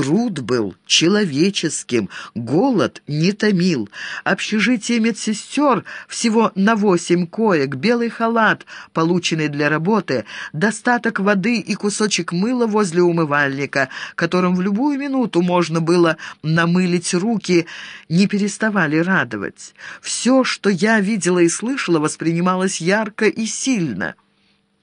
Труд был человеческим, голод не томил. Общежитие медсестер всего на восемь коек, белый халат, полученный для работы, достаток воды и кусочек мыла возле умывальника, которым в любую минуту можно было намылить руки, не переставали радовать. Все, что я видела и слышала, воспринималось ярко и сильно.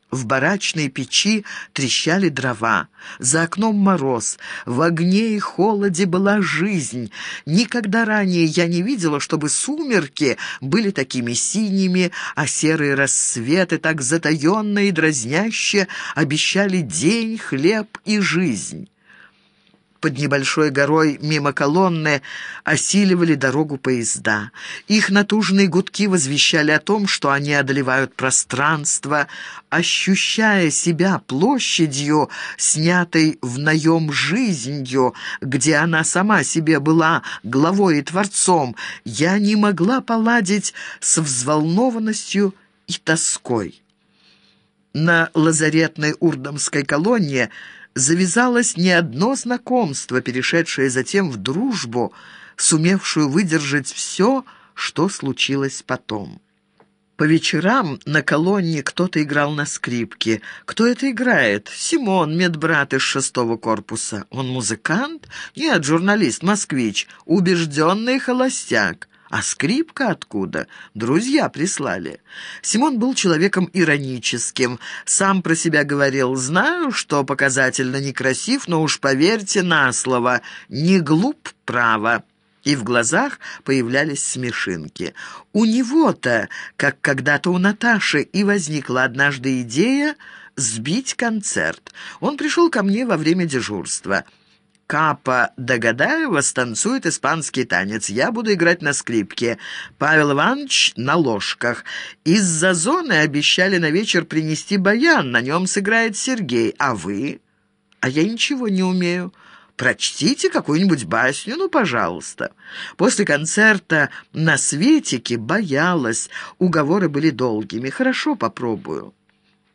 В барачной печи трещали дрова, за окном мороз, в огне и холоде была жизнь. Никогда ранее я не видела, чтобы сумерки были такими синими, а серые рассветы так затаенно и дразняще обещали день, хлеб и жизнь под небольшой горой мимо колонны осиливали дорогу поезда. Их натужные гудки возвещали о том, что они одолевают пространство, ощущая себя площадью, снятой в наем жизнью, где она сама себе была главой и творцом, я не могла поладить с взволнованностью и тоской. На лазаретной урдомской колонне – завязалось не одно знакомство, перешедшее затем в дружбу, сумевшую выдержать все, что случилось потом. По вечерам на колонне кто-то играл на скрипке. Кто это играет? Симон, медбрат из шестого корпуса. Он музыкант? Нет, журналист, москвич, убежденный холостяк. А скрипка откуда? Друзья прислали. Симон был человеком ироническим. Сам про себя говорил, знаю, что показательно некрасив, но уж поверьте на слово, не глуп право. И в глазах появлялись смешинки. У него-то, как когда-то у Наташи, и возникла однажды идея сбить концерт. Он пришел ко мне во время дежурства. Капа Догадаева станцует испанский танец. Я буду играть на скрипке. Павел Иванович на ложках. Из-за зоны обещали на вечер принести баян. На нем сыграет Сергей. А вы? А я ничего не умею. Прочтите какую-нибудь басню, ну, пожалуйста. После концерта на Светике боялась. Уговоры были долгими. Хорошо, попробую.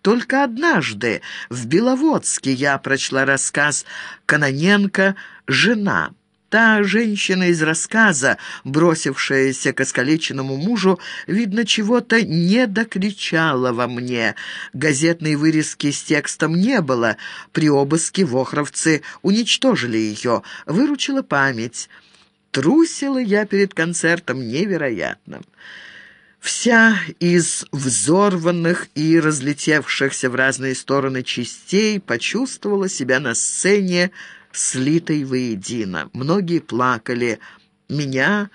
Только однажды в Беловодске я прочла рассказ Каноненко «Жена». Та женщина из рассказа, бросившаяся к искалеченному мужу, видно, чего-то не докричала во мне. Газетной вырезки с текстом не было. При обыске вохровцы уничтожили ее. Выручила память. Трусила я перед концертом невероятно. Вся из взорванных и разлетевшихся в разные стороны частей почувствовала себя на сцене, слитой воедино. Многие плакали. Меня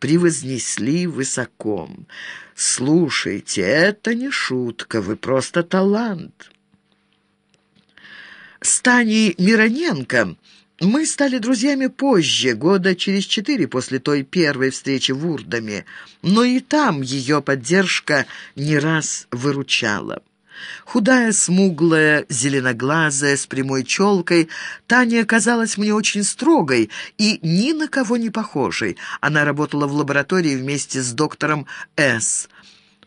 превознесли высоко. «Слушайте, это не шутка, вы просто талант». С Таней Мироненко мы стали друзьями позже, года через четыре после той первой встречи в Урдаме, но и там ее поддержка не раз выручала. Худая, смуглая, зеленоглазая, с прямой челкой, Таня казалась мне очень строгой и ни на кого не похожей. Она работала в лаборатории вместе с доктором С.,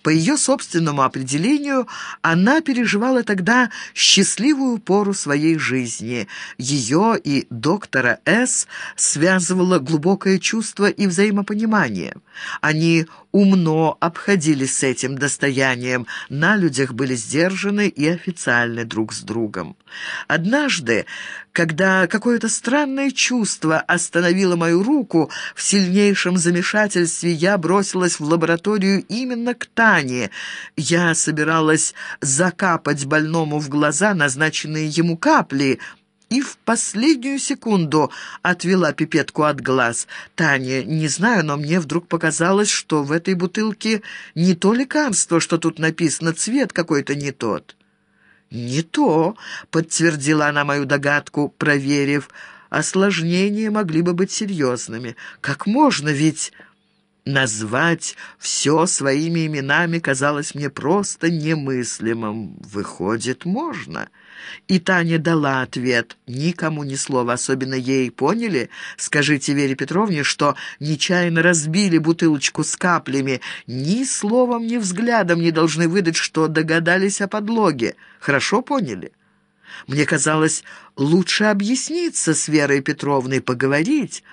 по ее собственному определению, она переживала тогда счастливую пору своей жизни. Ее и доктора С. связывало глубокое чувство и взаимопонимание. Они умно обходились с этим достоянием, на людях были сдержаны и официальны друг с другом. Однажды, когда какое-то странное чувство остановило мою руку, в сильнейшем замешательстве я бросилась в лабораторию именно к Тане. Я собиралась закапать больному в глаза назначенные ему капли — и в последнюю секунду отвела пипетку от глаз. Таня, не знаю, но мне вдруг показалось, что в этой бутылке не то лекарство, что тут написано, цвет какой-то не тот. «Не то», — подтвердила она мою догадку, проверив. «Осложнения могли бы быть серьезными. Как можно, ведь...» Назвать все своими именами казалось мне просто немыслимым. Выходит, можно. И Таня дала ответ. Никому ни слова, особенно ей. Поняли? Скажите Вере Петровне, что нечаянно разбили бутылочку с каплями. Ни словом, ни взглядом не должны выдать, что догадались о подлоге. Хорошо поняли? Мне казалось, лучше объясниться с Верой Петровной, поговорить.